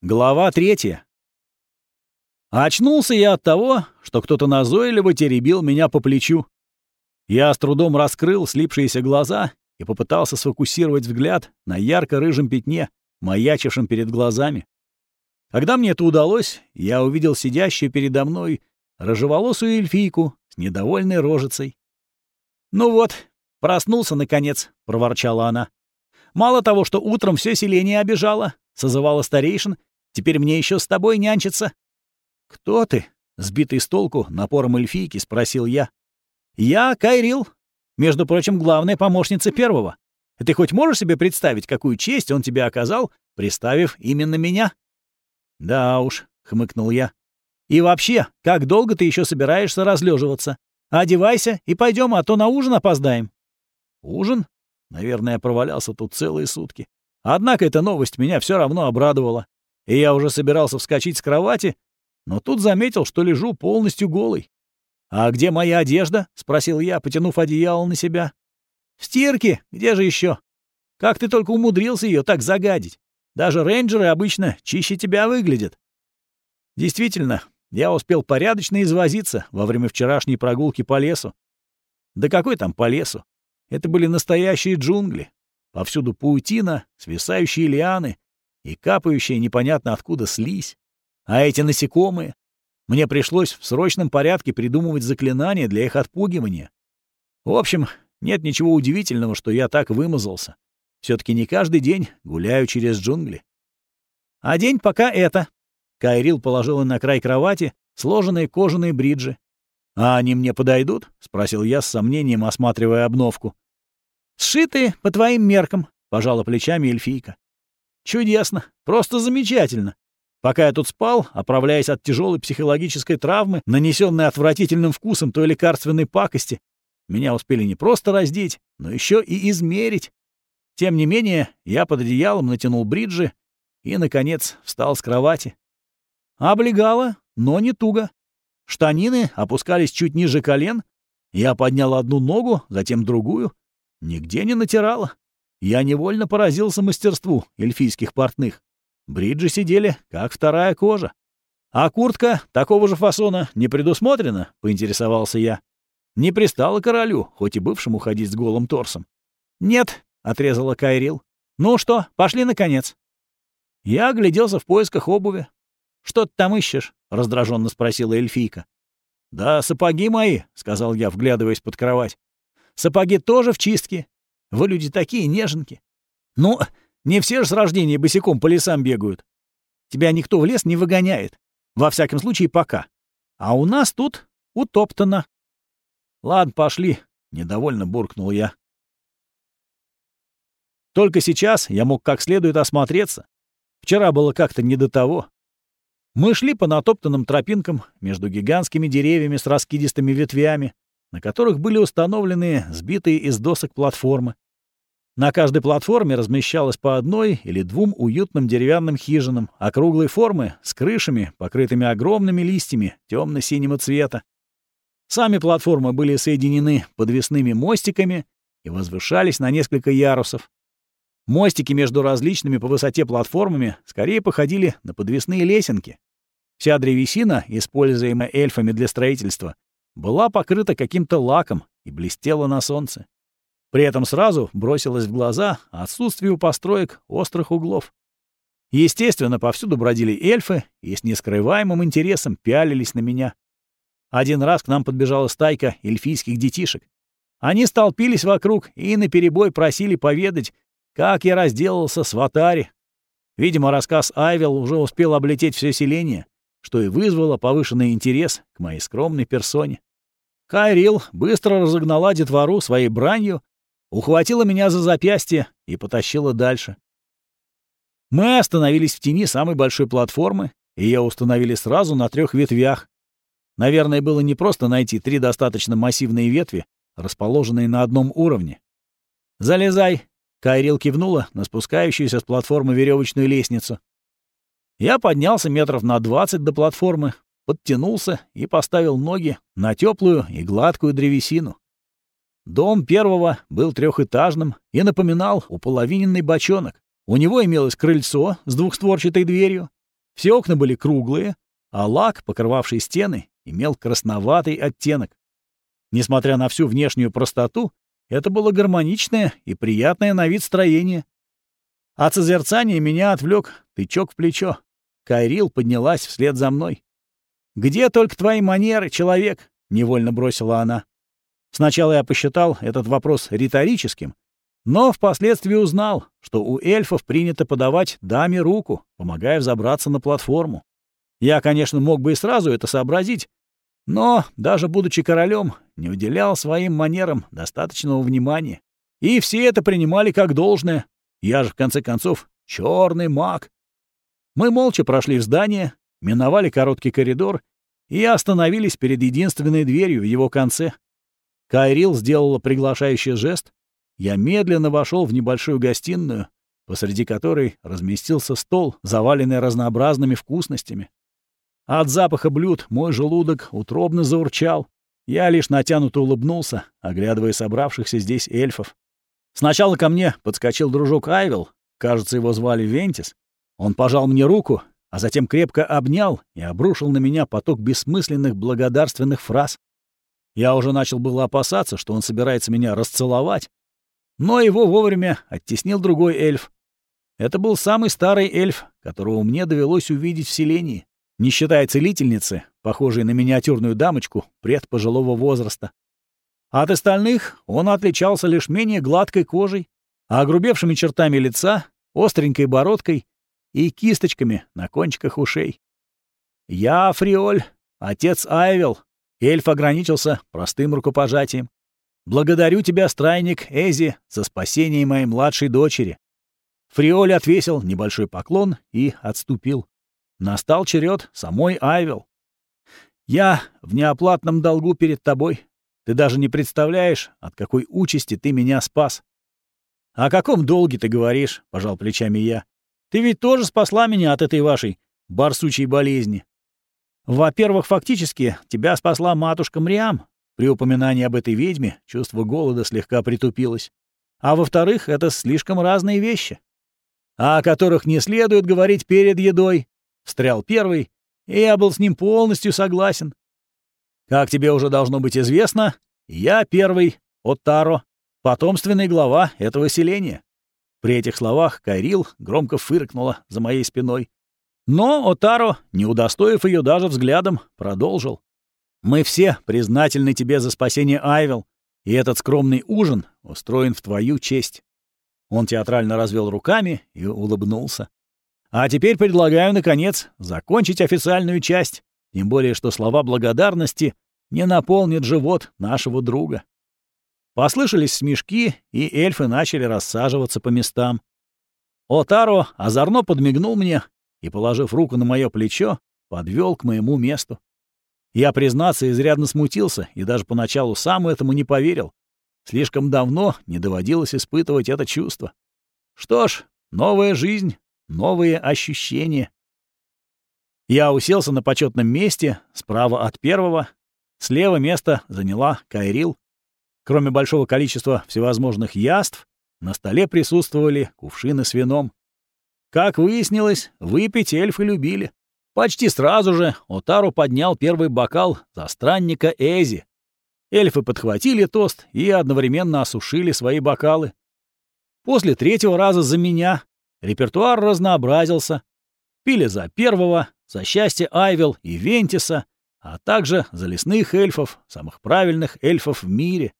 Глава третья. Очнулся я от того, что кто-то назойливо теребил меня по плечу. Я с трудом раскрыл слипшиеся глаза и попытался сфокусировать взгляд на ярко-рыжем пятне, маячившем перед глазами. Когда мне это удалось, я увидел сидящую передо мной рыжеволосую эльфийку с недовольной рожицей. «Ну вот, проснулся, наконец», — проворчала она. «Мало того, что утром все селение обижало, созывала старейшин Теперь мне еще с тобой нянчиться». «Кто ты?» — сбитый с толку напором эльфийки спросил я. «Я Кайрил. Между прочим, главная помощница первого. Ты хоть можешь себе представить, какую честь он тебе оказал, приставив именно меня?» «Да уж», — хмыкнул я. «И вообще, как долго ты еще собираешься разлеживаться? Одевайся и пойдем, а то на ужин опоздаем». «Ужин?» Наверное, я провалялся тут целые сутки. Однако эта новость меня все равно обрадовала и я уже собирался вскочить с кровати, но тут заметил, что лежу полностью голый. «А где моя одежда?» — спросил я, потянув одеяло на себя. «В стирке. Где же еще? Как ты только умудрился ее так загадить? Даже рейнджеры обычно чище тебя выглядят». Действительно, я успел порядочно извозиться во время вчерашней прогулки по лесу. Да какой там по лесу? Это были настоящие джунгли. Повсюду паутина, свисающие лианы, и капающая непонятно откуда слизь. А эти насекомые? Мне пришлось в срочном порядке придумывать заклинания для их отпугивания. В общем, нет ничего удивительного, что я так вымазался. все таки не каждый день гуляю через джунгли. А день пока это. Кайрил положила на край кровати сложенные кожаные бриджи. «А они мне подойдут?» — спросил я с сомнением, осматривая обновку. «Сшитые по твоим меркам», — пожала плечами эльфийка. Чудесно, просто замечательно. Пока я тут спал, оправляясь от тяжелой психологической травмы, нанесенной отвратительным вкусом той лекарственной пакости, меня успели не просто раздеть, но еще и измерить. Тем не менее, я под одеялом натянул бриджи и, наконец, встал с кровати. Облегало, но не туго. Штанины опускались чуть ниже колен. Я поднял одну ногу, затем другую. Нигде не натирало. Я невольно поразился мастерству эльфийских портных. Бриджи сидели, как вторая кожа. «А куртка такого же фасона не предусмотрена?» — поинтересовался я. «Не пристало королю, хоть и бывшему ходить с голым торсом». «Нет», — отрезала Кайрил. «Ну что, пошли, наконец». Я огляделся в поисках обуви. «Что ты там ищешь?» — раздраженно спросила эльфийка. «Да сапоги мои», — сказал я, вглядываясь под кровать. «Сапоги тоже в чистке. Вы люди такие неженки. Ну, не все же с рождения босиком по лесам бегают. Тебя никто в лес не выгоняет. Во всяком случае, пока. А у нас тут утоптано. Ладно, пошли, — недовольно буркнул я. Только сейчас я мог как следует осмотреться. Вчера было как-то не до того. Мы шли по натоптанным тропинкам между гигантскими деревьями с раскидистыми ветвями, на которых были установлены сбитые из досок платформы. На каждой платформе размещалось по одной или двум уютным деревянным хижинам округлой формы с крышами, покрытыми огромными листьями темно-синего цвета. Сами платформы были соединены подвесными мостиками и возвышались на несколько ярусов. Мостики между различными по высоте платформами скорее походили на подвесные лесенки. Вся древесина, используемая эльфами для строительства, была покрыта каким-то лаком и блестела на солнце. При этом сразу бросилось в глаза отсутствие у построек острых углов. Естественно, повсюду бродили эльфы и с нескрываемым интересом пялились на меня. Один раз к нам подбежала стайка эльфийских детишек. Они столпились вокруг и наперебой просили поведать, как я разделался с Ватари. Видимо, рассказ Айвел уже успел облететь все селение, что и вызвало повышенный интерес к моей скромной персоне. Кайрил быстро разогнала детвору своей бранью, ухватила меня за запястье и потащила дальше. Мы остановились в тени самой большой платформы, и ее установили сразу на трех ветвях. Наверное, было не просто найти три достаточно массивные ветви, расположенные на одном уровне. «Залезай!» — Кайрил кивнула на спускающуюся с платформы веревочную лестницу. Я поднялся метров на двадцать до платформы, подтянулся и поставил ноги на теплую и гладкую древесину. Дом первого был трехэтажным и напоминал уполовиненный бочонок. У него имелось крыльцо с двухстворчатой дверью, Все окна были круглые, а лак, покрывавший стены, имел красноватый оттенок. Несмотря на всю внешнюю простоту, это было гармоничное и приятное на вид строение. От созерцания меня отвлек тычок в плечо. Кайрил поднялась вслед за мной. «Где только твои манеры, человек?» — невольно бросила она. Сначала я посчитал этот вопрос риторическим, но впоследствии узнал, что у эльфов принято подавать даме руку, помогая взобраться на платформу. Я, конечно, мог бы и сразу это сообразить, но, даже будучи королем, не уделял своим манерам достаточного внимания. И все это принимали как должное. Я же, в конце концов, черный маг. Мы молча прошли в здание, миновали короткий коридор и остановились перед единственной дверью в его конце. Кайрил сделала приглашающий жест. Я медленно вошел в небольшую гостиную, посреди которой разместился стол, заваленный разнообразными вкусностями. От запаха блюд мой желудок утробно заурчал. Я лишь натянуто улыбнулся, оглядывая собравшихся здесь эльфов. Сначала ко мне подскочил дружок Айвел, кажется, его звали Вентис. Он пожал мне руку, а затем крепко обнял и обрушил на меня поток бессмысленных благодарственных фраз. Я уже начал было опасаться, что он собирается меня расцеловать, но его вовремя оттеснил другой эльф. Это был самый старый эльф, которого мне довелось увидеть в селении не считая целительницы, похожей на миниатюрную дамочку предпожилого возраста. От остальных он отличался лишь менее гладкой кожей, а огрубевшими чертами лица, остренькой бородкой и кисточками на кончиках ушей. «Я Фриоль, отец Айвел», — эльф ограничился простым рукопожатием. «Благодарю тебя, страйник Эзи, за спасение моей младшей дочери». Фриоль отвесил небольшой поклон и отступил. Настал черед самой Айвел. Я в неоплатном долгу перед тобой. Ты даже не представляешь, от какой участи ты меня спас. — О каком долге ты говоришь? — пожал плечами я. — Ты ведь тоже спасла меня от этой вашей барсучей болезни. Во-первых, фактически, тебя спасла матушка Мриам. При упоминании об этой ведьме чувство голода слегка притупилось. А во-вторых, это слишком разные вещи, о которых не следует говорить перед едой, встрял первый, и я был с ним полностью согласен. Как тебе уже должно быть известно, я первый, Оттаро, потомственный глава этого селения. При этих словах Кайрил громко фыркнула за моей спиной. Но Отаро, не удостоив ее даже взглядом, продолжил. «Мы все признательны тебе за спасение Айвел, и этот скромный ужин устроен в твою честь». Он театрально развел руками и улыбнулся. А теперь предлагаю, наконец, закончить официальную часть, тем более что слова благодарности не наполнят живот нашего друга. Послышались смешки, и эльфы начали рассаживаться по местам. Отаро озорно подмигнул мне и, положив руку на мое плечо, подвел к моему месту. Я, признаться, изрядно смутился и даже поначалу сам этому не поверил. Слишком давно не доводилось испытывать это чувство. Что ж, новая жизнь, новые ощущения. Я уселся на почетном месте, справа от первого. Слева место заняла Кайрил. Кроме большого количества всевозможных яств, на столе присутствовали кувшины с вином. Как выяснилось, выпить эльфы любили. Почти сразу же Отару поднял первый бокал за странника Эзи. Эльфы подхватили тост и одновременно осушили свои бокалы. После третьего раза за меня Репертуар разнообразился. Пили за первого, за счастье Айвел и Вентиса, а также за лесных эльфов, самых правильных эльфов в мире.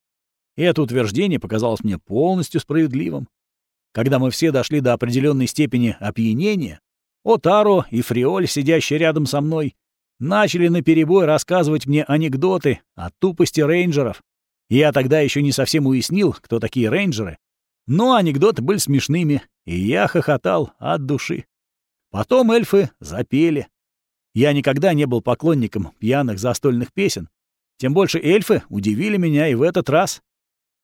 Это утверждение показалось мне полностью справедливым. Когда мы все дошли до определенной степени опьянения, Отаро и Фриоль, сидящие рядом со мной, начали наперебой рассказывать мне анекдоты о тупости рейнджеров. Я тогда еще не совсем уяснил, кто такие рейнджеры, но анекдоты были смешными, и я хохотал от души. Потом эльфы запели. Я никогда не был поклонником пьяных застольных песен. Тем больше эльфы удивили меня и в этот раз.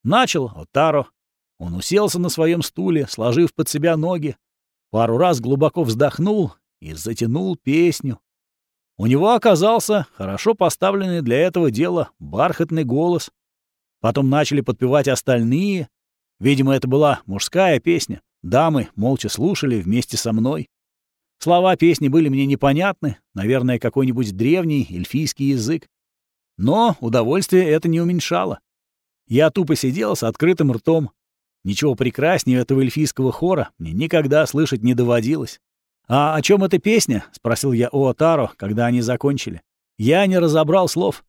Начал Отаро. Он уселся на своем стуле, сложив под себя ноги. Пару раз глубоко вздохнул и затянул песню. У него оказался хорошо поставленный для этого дела бархатный голос. Потом начали подпевать остальные, Видимо, это была мужская песня. Дамы молча слушали вместе со мной. Слова песни были мне непонятны, наверное, какой-нибудь древний эльфийский язык. Но удовольствие это не уменьшало. Я тупо сидел с открытым ртом. Ничего прекраснее этого эльфийского хора мне никогда слышать не доводилось. «А о чем эта песня?» — спросил я у Отаро, когда они закончили. Я не разобрал слов.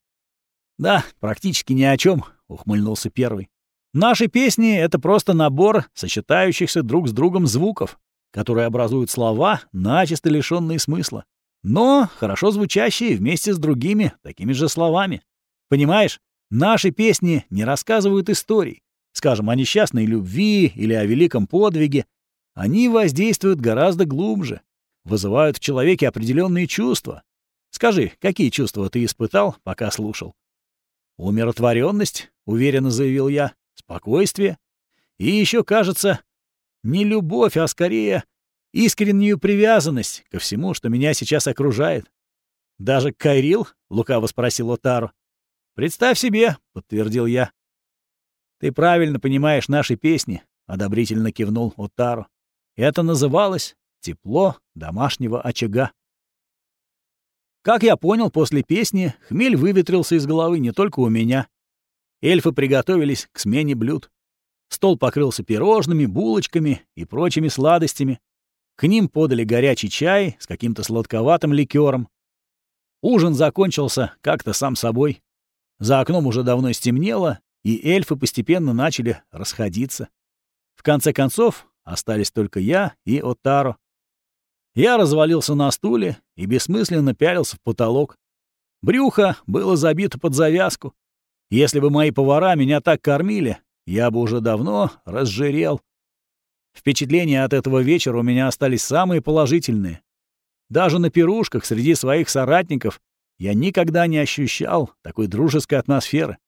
«Да, практически ни о чем, ухмыльнулся первый. «Наши песни — это просто набор сочетающихся друг с другом звуков, которые образуют слова, начисто лишенные смысла, но хорошо звучащие вместе с другими такими же словами. Понимаешь, наши песни не рассказывают историй, скажем, о несчастной любви или о великом подвиге. Они воздействуют гораздо глубже, вызывают в человеке определенные чувства. Скажи, какие чувства ты испытал, пока слушал? Умиротворенность, уверенно заявил я, спокойствие. И еще, кажется, не любовь, а скорее искреннюю привязанность ко всему, что меня сейчас окружает. Даже Кайрил? лукаво спросил Отару. Представь себе, подтвердил я. Ты правильно понимаешь наши песни, одобрительно кивнул Отару. Это называлось тепло домашнего очага. Как я понял, после песни хмель выветрился из головы не только у меня. Эльфы приготовились к смене блюд. Стол покрылся пирожными, булочками и прочими сладостями. К ним подали горячий чай с каким-то сладковатым ликером. Ужин закончился как-то сам собой. За окном уже давно стемнело, и эльфы постепенно начали расходиться. В конце концов, остались только я и Отаро. Я развалился на стуле и бессмысленно пялился в потолок. Брюхо было забито под завязку. Если бы мои повара меня так кормили, я бы уже давно разжирел. Впечатления от этого вечера у меня остались самые положительные. Даже на пирушках среди своих соратников я никогда не ощущал такой дружеской атмосферы.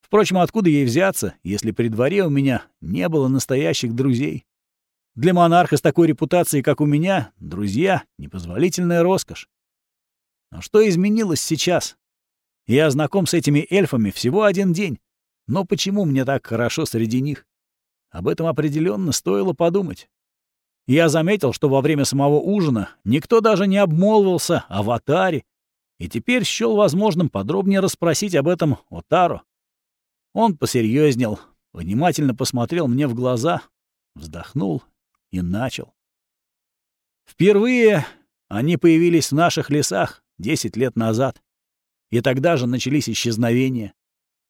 Впрочем, откуда ей взяться, если при дворе у меня не было настоящих друзей? Для монарха с такой репутацией, как у меня, друзья — непозволительная роскошь. Но что изменилось сейчас? Я знаком с этими эльфами всего один день, но почему мне так хорошо среди них? Об этом определенно стоило подумать. Я заметил, что во время самого ужина никто даже не обмолвился о Ватаре, и теперь счел возможным подробнее расспросить об этом Отаро. Он посерьезнел, внимательно посмотрел мне в глаза, вздохнул и начал. Впервые они появились в наших лесах 10 лет назад, и тогда же начались исчезновения.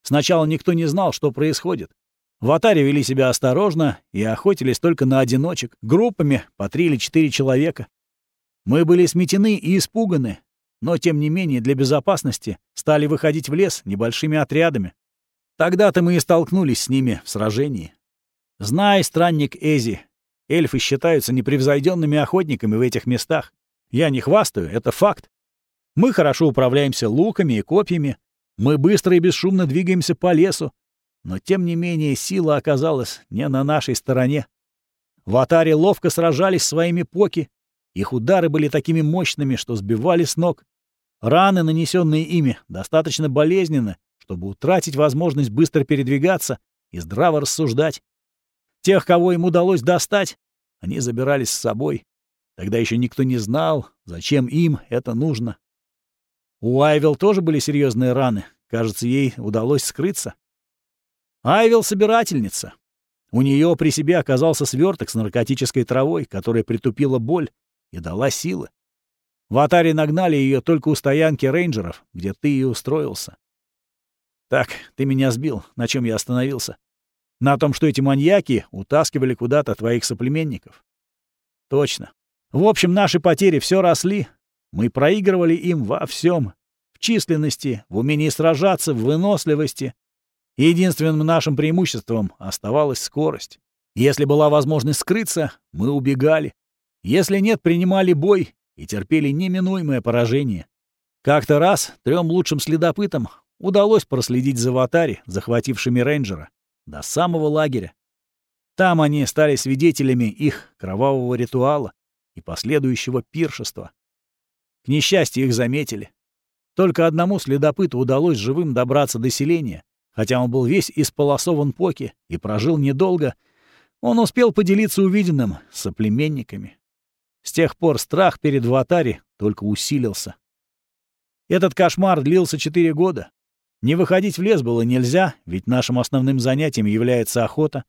Сначала никто не знал, что происходит. В Атаре вели себя осторожно и охотились только на одиночек, группами по три или четыре человека. Мы были сметены и испуганы, но, тем не менее, для безопасности стали выходить в лес небольшими отрядами. Тогда-то мы и столкнулись с ними в сражении. Знай, странник Эзи, эльфы считаются непревзойденными охотниками в этих местах. Я не хвастаю, это факт. Мы хорошо управляемся луками и копьями, мы быстро и бесшумно двигаемся по лесу, но тем не менее сила оказалась не на нашей стороне. В Атаре ловко сражались своими поки, их удары были такими мощными, что сбивали с ног. Раны, нанесенные ими, достаточно болезненны, чтобы утратить возможность быстро передвигаться и здраво рассуждать. Тех, кого им удалось достать, они забирались с собой. Тогда еще никто не знал, зачем им это нужно. У Айвел тоже были серьезные раны. Кажется, ей удалось скрыться. Айвел — собирательница. У нее при себе оказался сверток с наркотической травой, которая притупила боль и дала силы. В Атаре нагнали ее только у стоянки рейнджеров, где ты и устроился. Так, ты меня сбил. На чем я остановился? На том, что эти маньяки утаскивали куда-то твоих соплеменников. Точно. В общем, наши потери все росли. Мы проигрывали им во всем: В численности, в умении сражаться, в выносливости, Единственным нашим преимуществом оставалась скорость. Если была возможность скрыться, мы убегали. Если нет, принимали бой и терпели неминуемое поражение. Как-то раз трем лучшим следопытам удалось проследить за Ватари, захватившими рейнджера, до самого лагеря. Там они стали свидетелями их кровавого ритуала и последующего пиршества. К несчастью, их заметили. Только одному следопыту удалось живым добраться до селения, Хотя он был весь исполосован поки и прожил недолго, он успел поделиться увиденным с соплеменниками. С тех пор страх перед Ватари только усилился. Этот кошмар длился четыре года. Не выходить в лес было нельзя, ведь нашим основным занятием является охота.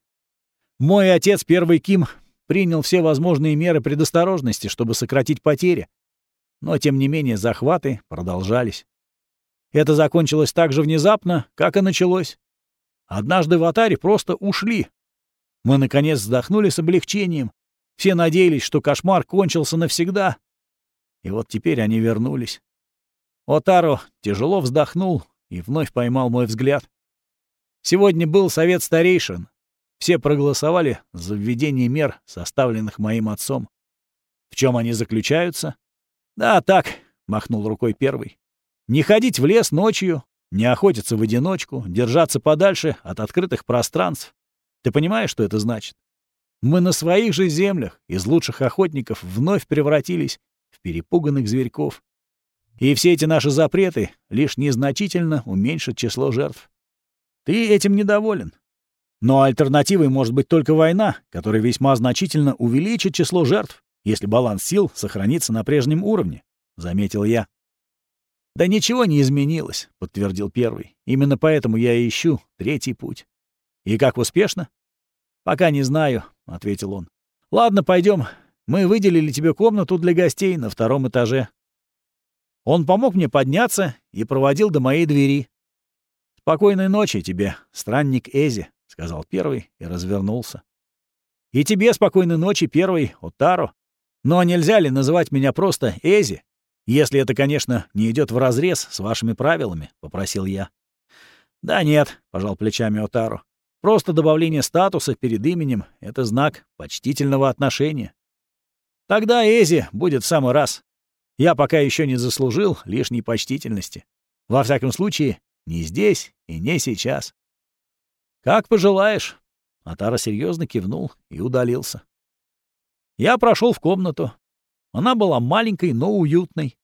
Мой отец, первый Ким, принял все возможные меры предосторожности, чтобы сократить потери. Но, тем не менее, захваты продолжались. Это закончилось так же внезапно, как и началось. Однажды в Атаре просто ушли. Мы, наконец, вздохнули с облегчением. Все надеялись, что кошмар кончился навсегда. И вот теперь они вернулись. Отаро тяжело вздохнул и вновь поймал мой взгляд. Сегодня был совет старейшин. Все проголосовали за введение мер, составленных моим отцом. В чем они заключаются? Да, так, махнул рукой первый. Не ходить в лес ночью, не охотиться в одиночку, держаться подальше от открытых пространств. Ты понимаешь, что это значит? Мы на своих же землях из лучших охотников вновь превратились в перепуганных зверьков. И все эти наши запреты лишь незначительно уменьшат число жертв. Ты этим недоволен. Но альтернативой может быть только война, которая весьма значительно увеличит число жертв, если баланс сил сохранится на прежнем уровне, — заметил я. «Да ничего не изменилось», — подтвердил первый. «Именно поэтому я и ищу третий путь». «И как успешно?» «Пока не знаю», — ответил он. «Ладно, пойдем. Мы выделили тебе комнату для гостей на втором этаже. Он помог мне подняться и проводил до моей двери. «Спокойной ночи тебе, странник Эзи», — сказал первый и развернулся. «И тебе спокойной ночи, первый, Отаро. Но нельзя ли называть меня просто Эзи? Если это, конечно, не идет вразрез с вашими правилами», — попросил я. «Да нет», — пожал плечами Отаро. «Просто добавление статуса перед именем — это знак почтительного отношения». «Тогда Эзи будет в самый раз. Я пока еще не заслужил лишней почтительности. Во всяком случае, не здесь и не сейчас. Как пожелаешь. Атара серьезно кивнул и удалился. Я прошел в комнату. Она была маленькой, но уютной.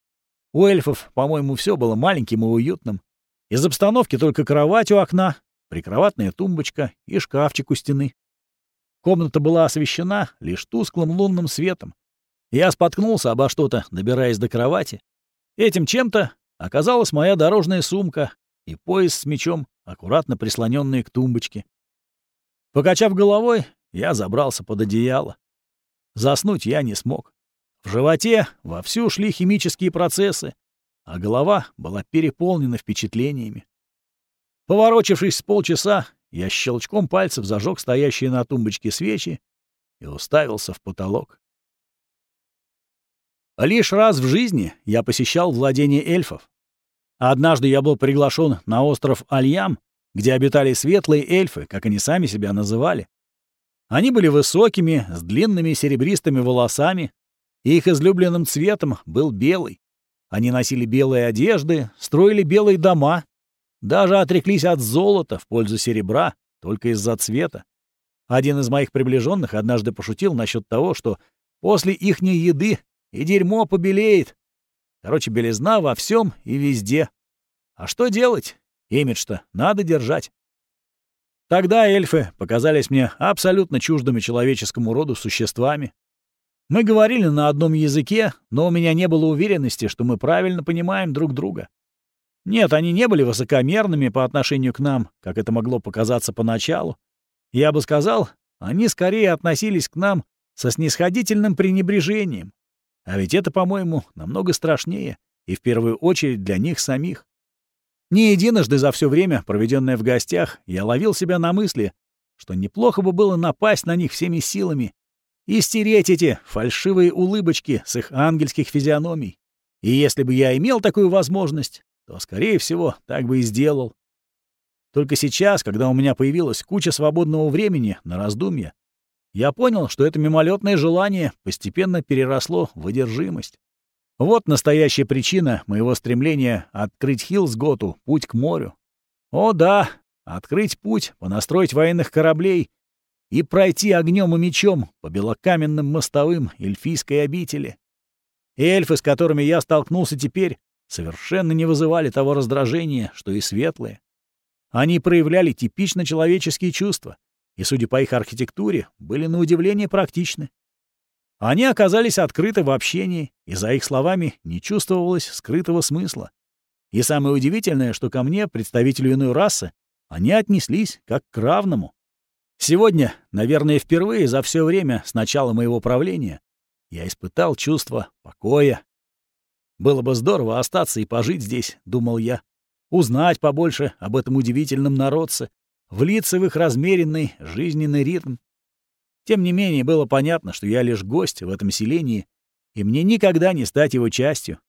У эльфов, по-моему, все было маленьким и уютным. Из обстановки только кровать у окна, прикроватная тумбочка и шкафчик у стены. Комната была освещена лишь тусклым лунным светом, я споткнулся обо что-то, добираясь до кровати. Этим чем-то оказалась моя дорожная сумка и пояс с мечом, аккуратно прислоненные к тумбочке. Покачав головой, я забрался под одеяло. Заснуть я не смог. В животе вовсю шли химические процессы, а голова была переполнена впечатлениями. Поворочившись с полчаса, я щелчком пальцев зажег стоящие на тумбочке свечи и уставился в потолок. Лишь раз в жизни я посещал владение эльфов. Однажды я был приглашен на остров Альям, где обитали светлые эльфы, как они сами себя называли. Они были высокими, с длинными серебристыми волосами, и их излюбленным цветом был белый. Они носили белые одежды, строили белые дома, даже отреклись от золота в пользу серебра, только из-за цвета. Один из моих приближенных однажды пошутил насчет того, что после ихней еды и дерьмо побелеет. Короче, белизна во всем и везде. А что делать? Имидж-то надо держать. Тогда эльфы показались мне абсолютно чуждыми человеческому роду существами. Мы говорили на одном языке, но у меня не было уверенности, что мы правильно понимаем друг друга. Нет, они не были высокомерными по отношению к нам, как это могло показаться поначалу. Я бы сказал, они скорее относились к нам со снисходительным пренебрежением. А ведь это, по-моему, намного страшнее, и в первую очередь для них самих. Не единожды за все время, проведенное в гостях, я ловил себя на мысли, что неплохо бы было напасть на них всеми силами и стереть эти фальшивые улыбочки с их ангельских физиономий. И если бы я имел такую возможность, то, скорее всего, так бы и сделал. Только сейчас, когда у меня появилась куча свободного времени на раздумья, я понял, что это мимолетное желание постепенно переросло в одержимость. Вот настоящая причина моего стремления открыть Хиллсготу путь к морю. О да, открыть путь, понастроить военных кораблей и пройти огнем и мечом по белокаменным мостовым эльфийской обители. эльфы, с которыми я столкнулся теперь, совершенно не вызывали того раздражения, что и светлые. Они проявляли типично человеческие чувства — и, судя по их архитектуре, были на удивление практичны. Они оказались открыты в общении, и за их словами не чувствовалось скрытого смысла. И самое удивительное, что ко мне, представителю иной расы, они отнеслись как к равному. Сегодня, наверное, впервые за все время с начала моего правления я испытал чувство покоя. Было бы здорово остаться и пожить здесь, думал я, узнать побольше об этом удивительном народце, влиться в их размеренный жизненный ритм. Тем не менее, было понятно, что я лишь гость в этом селении, и мне никогда не стать его частью.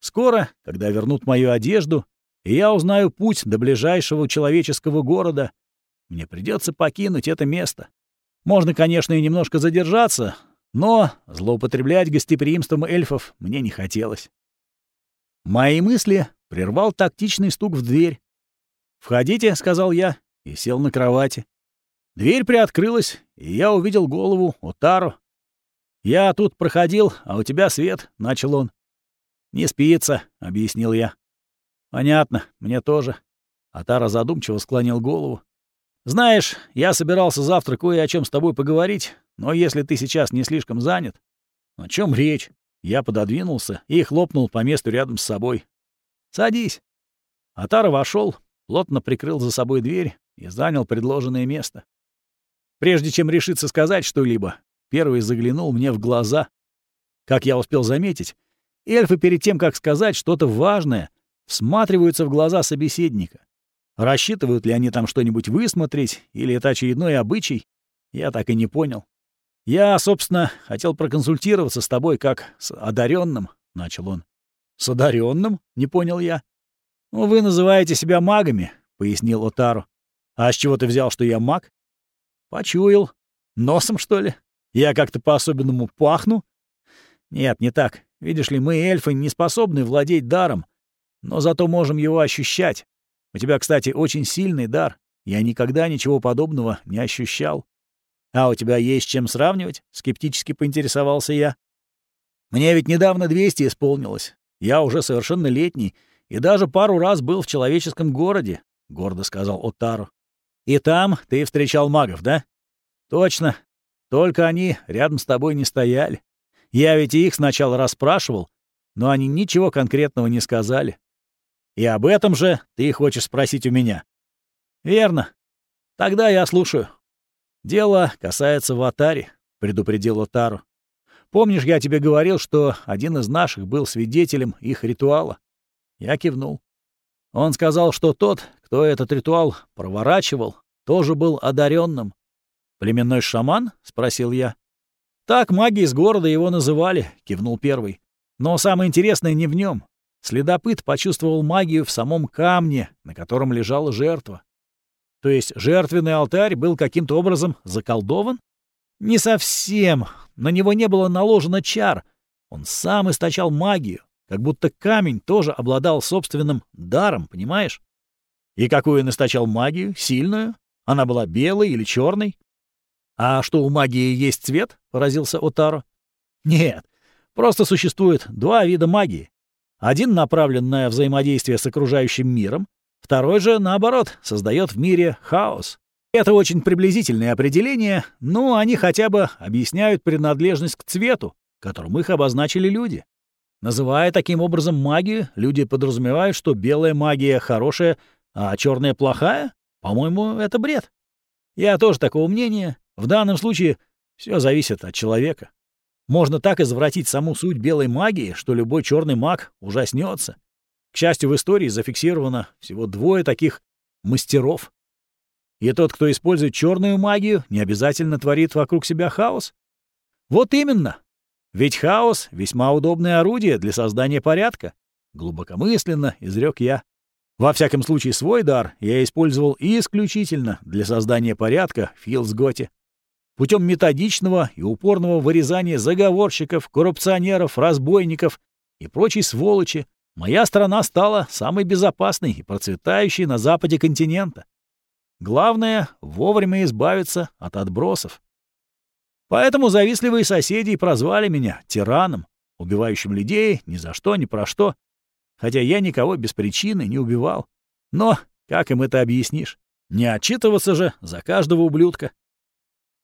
Скоро, когда вернут мою одежду, и я узнаю путь до ближайшего человеческого города, мне придется покинуть это место. Можно, конечно, и немножко задержаться, но злоупотреблять гостеприимством эльфов мне не хотелось. Мои мысли прервал тактичный стук в дверь. «Входите», — сказал я и сел на кровати. Дверь приоткрылась, и я увидел голову Отару. «Я тут проходил, а у тебя свет», — начал он. «Не спится», — объяснил я. «Понятно, мне тоже». Атара задумчиво склонил голову. Знаешь, я собирался завтра кое о чем с тобой поговорить, но если ты сейчас не слишком занят... О чем речь? Я пододвинулся и хлопнул по месту рядом с собой. Садись. Атара вошел, плотно прикрыл за собой дверь и занял предложенное место. Прежде чем решиться сказать что-либо, первый заглянул мне в глаза. Как я успел заметить, эльфы перед тем, как сказать что-то важное, всматриваются в глаза собеседника. Рассчитывают ли они там что-нибудь высмотреть, или это очередной обычай, я так и не понял. Я, собственно, хотел проконсультироваться с тобой как с одаренным, начал он. С одаренным? не понял я. Ну, вы называете себя магами, пояснил Отару. А с чего ты взял, что я маг? Почуял. Носом, что ли? Я как-то по-особенному пахну? Нет, не так. Видишь ли, мы, эльфы, не способны владеть даром, но зато можем его ощущать. У тебя, кстати, очень сильный дар. Я никогда ничего подобного не ощущал. А у тебя есть чем сравнивать? Скептически поинтересовался я. Мне ведь недавно 200 исполнилось. Я уже совершеннолетний и даже пару раз был в человеческом городе, гордо сказал Отару. И там ты встречал магов, да? Точно. Только они рядом с тобой не стояли. Я ведь их сначала расспрашивал, но они ничего конкретного не сказали. И об этом же ты хочешь спросить у меня. Верно. Тогда я слушаю. Дело касается Ватари, предупредил Отару. Помнишь, я тебе говорил, что один из наших был свидетелем их ритуала? Я кивнул. Он сказал, что тот, кто этот ритуал проворачивал, тоже был одаренным. Племенной шаман? спросил я. Так маги из города его называли, кивнул первый. Но самое интересное не в нем. Следопыт почувствовал магию в самом камне, на котором лежала жертва. То есть жертвенный алтарь был каким-то образом заколдован? Не совсем. На него не было наложено чар. Он сам источал магию, как будто камень тоже обладал собственным даром, понимаешь? И какую он источал магию? Сильную? Она была белой или черной? А что, у магии есть цвет? — поразился Отаро. Нет, просто существует два вида магии один направлен на взаимодействие с окружающим миром, второй же, наоборот, создает в мире хаос. Это очень приблизительные определения, но они хотя бы объясняют принадлежность к цвету, которым их обозначили люди. Называя таким образом магию, люди подразумевают, что белая магия хорошая, а черная плохая? По-моему, это бред. Я тоже такого мнения. В данном случае все зависит от человека. Можно так извратить саму суть белой магии, что любой черный маг ужаснется. К счастью, в истории зафиксировано всего двое таких мастеров. И тот, кто использует черную магию, не обязательно творит вокруг себя хаос. Вот именно. Ведь хаос — весьма удобное орудие для создания порядка. Глубокомысленно изрек я. Во всяком случае, свой дар я использовал исключительно для создания порядка в Филсготе путем методичного и упорного вырезания заговорщиков, коррупционеров, разбойников и прочей сволочи, моя страна стала самой безопасной и процветающей на западе континента. Главное — вовремя избавиться от отбросов. Поэтому завистливые соседи прозвали меня тираном, убивающим людей ни за что, ни про что, хотя я никого без причины не убивал. Но как им это объяснишь? Не отчитываться же за каждого ублюдка.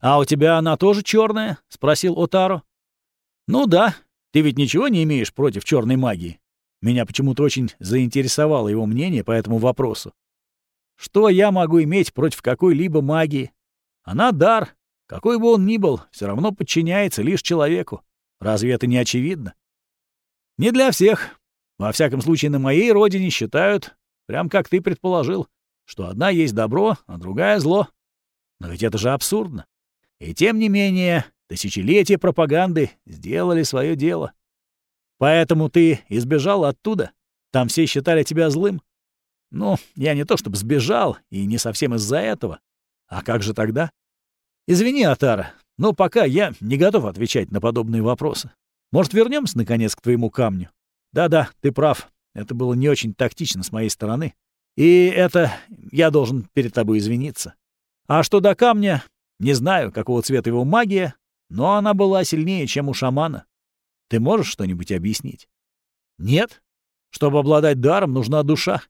«А у тебя она тоже черная? спросил Отаро. «Ну да, ты ведь ничего не имеешь против черной магии?» Меня почему-то очень заинтересовало его мнение по этому вопросу. Что я могу иметь против какой-либо магии? Она дар. Какой бы он ни был, все равно подчиняется лишь человеку. Разве это не очевидно? Не для всех. Во всяком случае, на моей родине считают, прям как ты предположил, что одна есть добро, а другая — зло. Но ведь это же абсурдно. И тем не менее, тысячелетия пропаганды сделали свое дело. Поэтому ты избежал оттуда? Там все считали тебя злым? Ну, я не то чтобы сбежал, и не совсем из-за этого. А как же тогда? Извини, Атара, но пока я не готов отвечать на подобные вопросы. Может, вернемся наконец, к твоему камню? Да-да, ты прав. Это было не очень тактично с моей стороны. И это... Я должен перед тобой извиниться. А что до камня, не знаю, какого цвета его магия, но она была сильнее, чем у шамана. Ты можешь что-нибудь объяснить? Нет. Чтобы обладать даром, нужна душа.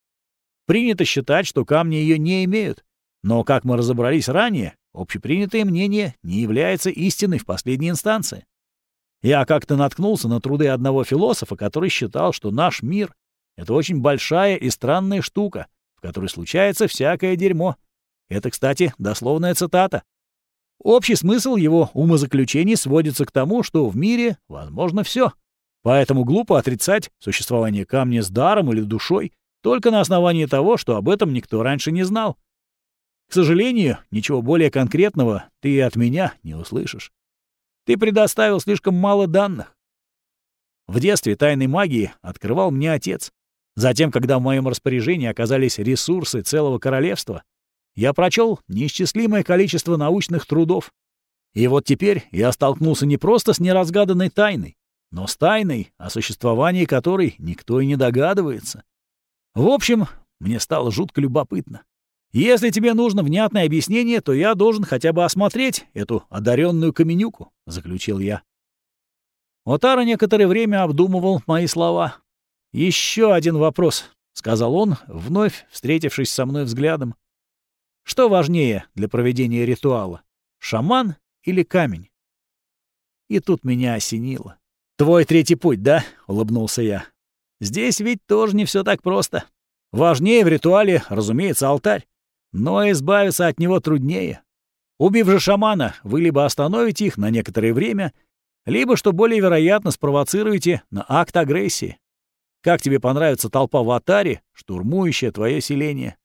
Принято считать, что камни ее не имеют. Но, как мы разобрались ранее, общепринятое мнение не является истиной в последней инстанции. Я как-то наткнулся на труды одного философа, который считал, что наш мир — это очень большая и странная штука, в которой случается всякое дерьмо. Это, кстати, дословная цитата. Общий смысл его умозаключений сводится к тому, что в мире возможно все. Поэтому глупо отрицать существование камня с даром или душой только на основании того, что об этом никто раньше не знал. К сожалению, ничего более конкретного ты от меня не услышишь. Ты предоставил слишком мало данных. В детстве тайной магии открывал мне отец. Затем, когда в моем распоряжении оказались ресурсы целого королевства, я прочел неисчислимое количество научных трудов. И вот теперь я столкнулся не просто с неразгаданной тайной, но с тайной, о существовании которой никто и не догадывается. В общем, мне стало жутко любопытно. Если тебе нужно внятное объяснение, то я должен хотя бы осмотреть эту одаренную каменюку, заключил я. Отара некоторое время обдумывал мои слова. Еще один вопрос, сказал он, вновь встретившись со мной взглядом. Что важнее для проведения ритуала? Шаман или камень? И тут меня осенило. «Твой третий путь, да?» — улыбнулся я. «Здесь ведь тоже не все так просто. Важнее в ритуале, разумеется, алтарь. Но избавиться от него труднее. Убив же шамана, вы либо остановите их на некоторое время, либо, что более вероятно, спровоцируете на акт агрессии. Как тебе понравится толпа в Атаре, штурмующая твое селение?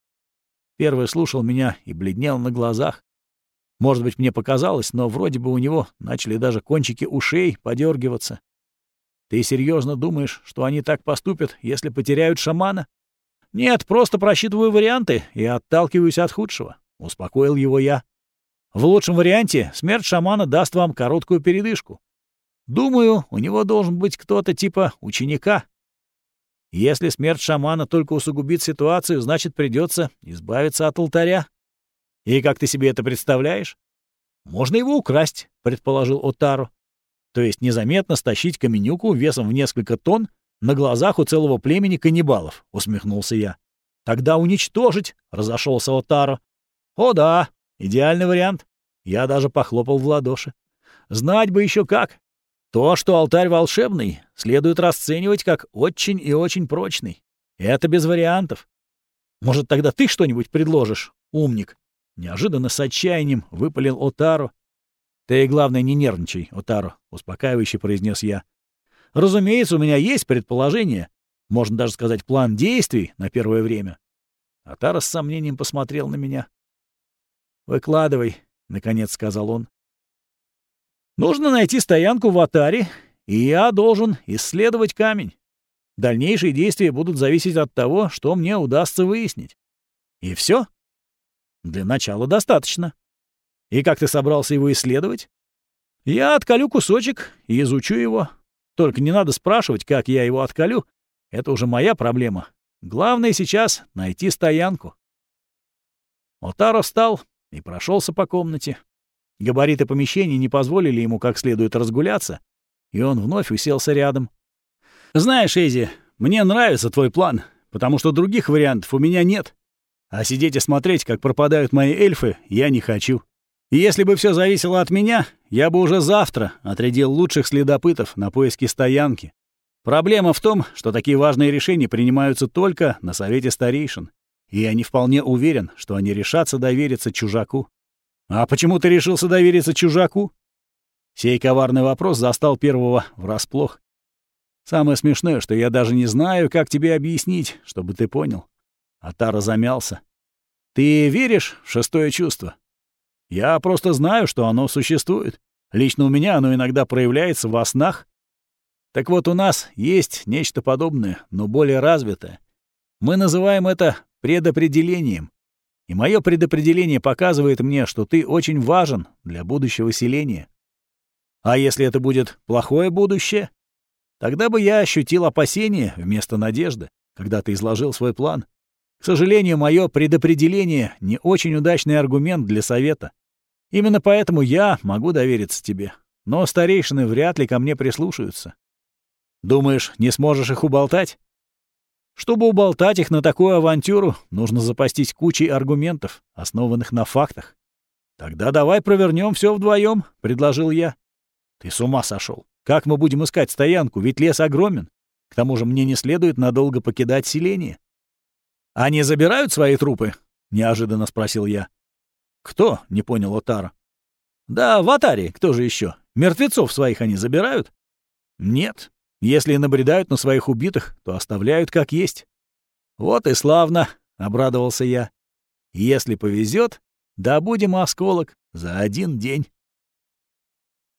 Первый слушал меня и бледнел на глазах. Может быть, мне показалось, но вроде бы у него начали даже кончики ушей подергиваться. Ты серьезно думаешь, что они так поступят, если потеряют шамана? Нет, просто просчитываю варианты и отталкиваюсь от худшего. Успокоил его я. В лучшем варианте смерть шамана даст вам короткую передышку. Думаю, у него должен быть кто-то типа ученика, если смерть шамана только усугубит ситуацию, значит, придется избавиться от алтаря. И как ты себе это представляешь? Можно его украсть, предположил Отару. То есть незаметно стащить каменюку весом в несколько тонн на глазах у целого племени каннибалов, усмехнулся я. Тогда уничтожить, разошелся Отаро. О да, идеальный вариант. Я даже похлопал в ладоши. Знать бы еще как. То, что алтарь волшебный, следует расценивать как очень и очень прочный. Это без вариантов. Может, тогда ты что-нибудь предложишь, умник? Неожиданно с отчаянием выпалил Отару. Ты, главное, не нервничай, Отару, успокаивающе произнес я. Разумеется, у меня есть предположение, можно даже сказать план действий на первое время. Отара с сомнением посмотрел на меня. «Выкладывай», — наконец сказал он. Нужно найти стоянку в Атаре, и я должен исследовать камень. Дальнейшие действия будут зависеть от того, что мне удастся выяснить. И все? Для начала достаточно. И как ты собрался его исследовать? Я отколю кусочек и изучу его. Только не надо спрашивать, как я его отколю. Это уже моя проблема. Главное сейчас — найти стоянку. Отаро встал и прошелся по комнате. Габариты помещения не позволили ему как следует разгуляться, и он вновь уселся рядом. «Знаешь, Эзи, мне нравится твой план, потому что других вариантов у меня нет. А сидеть и смотреть, как пропадают мои эльфы, я не хочу. И если бы все зависело от меня, я бы уже завтра отрядил лучших следопытов на поиски стоянки. Проблема в том, что такие важные решения принимаются только на совете старейшин. И я не вполне уверен, что они решатся довериться чужаку. А почему ты решился довериться чужаку? Сей коварный вопрос застал первого врасплох. Самое смешное, что я даже не знаю, как тебе объяснить, чтобы ты понял. Атара замялся. Ты веришь в шестое чувство? Я просто знаю, что оно существует. Лично у меня оно иногда проявляется во снах. Так вот, у нас есть нечто подобное, но более развитое. Мы называем это предопределением. И мое предопределение показывает мне, что ты очень важен для будущего селения. А если это будет плохое будущее? Тогда бы я ощутил опасение вместо надежды, когда ты изложил свой план. К сожалению, мое предопределение — не очень удачный аргумент для совета. Именно поэтому я могу довериться тебе. Но старейшины вряд ли ко мне прислушаются. Думаешь, не сможешь их уболтать? Чтобы уболтать их на такую авантюру, нужно запастись кучей аргументов, основанных на фактах. Тогда давай провернем все вдвоем, предложил я. Ты с ума сошел. Как мы будем искать стоянку, ведь лес огромен. К тому же мне не следует надолго покидать селение. «Они забирают свои трупы?» — неожиданно спросил я. «Кто?» — не понял Отара. «Да, в Атаре, кто же еще? Мертвецов своих они забирают?» «Нет. Если набредают на своих убитых, то оставляют как есть». «Вот и славно!» — обрадовался я. «Если повезет, добудем осколок за один день».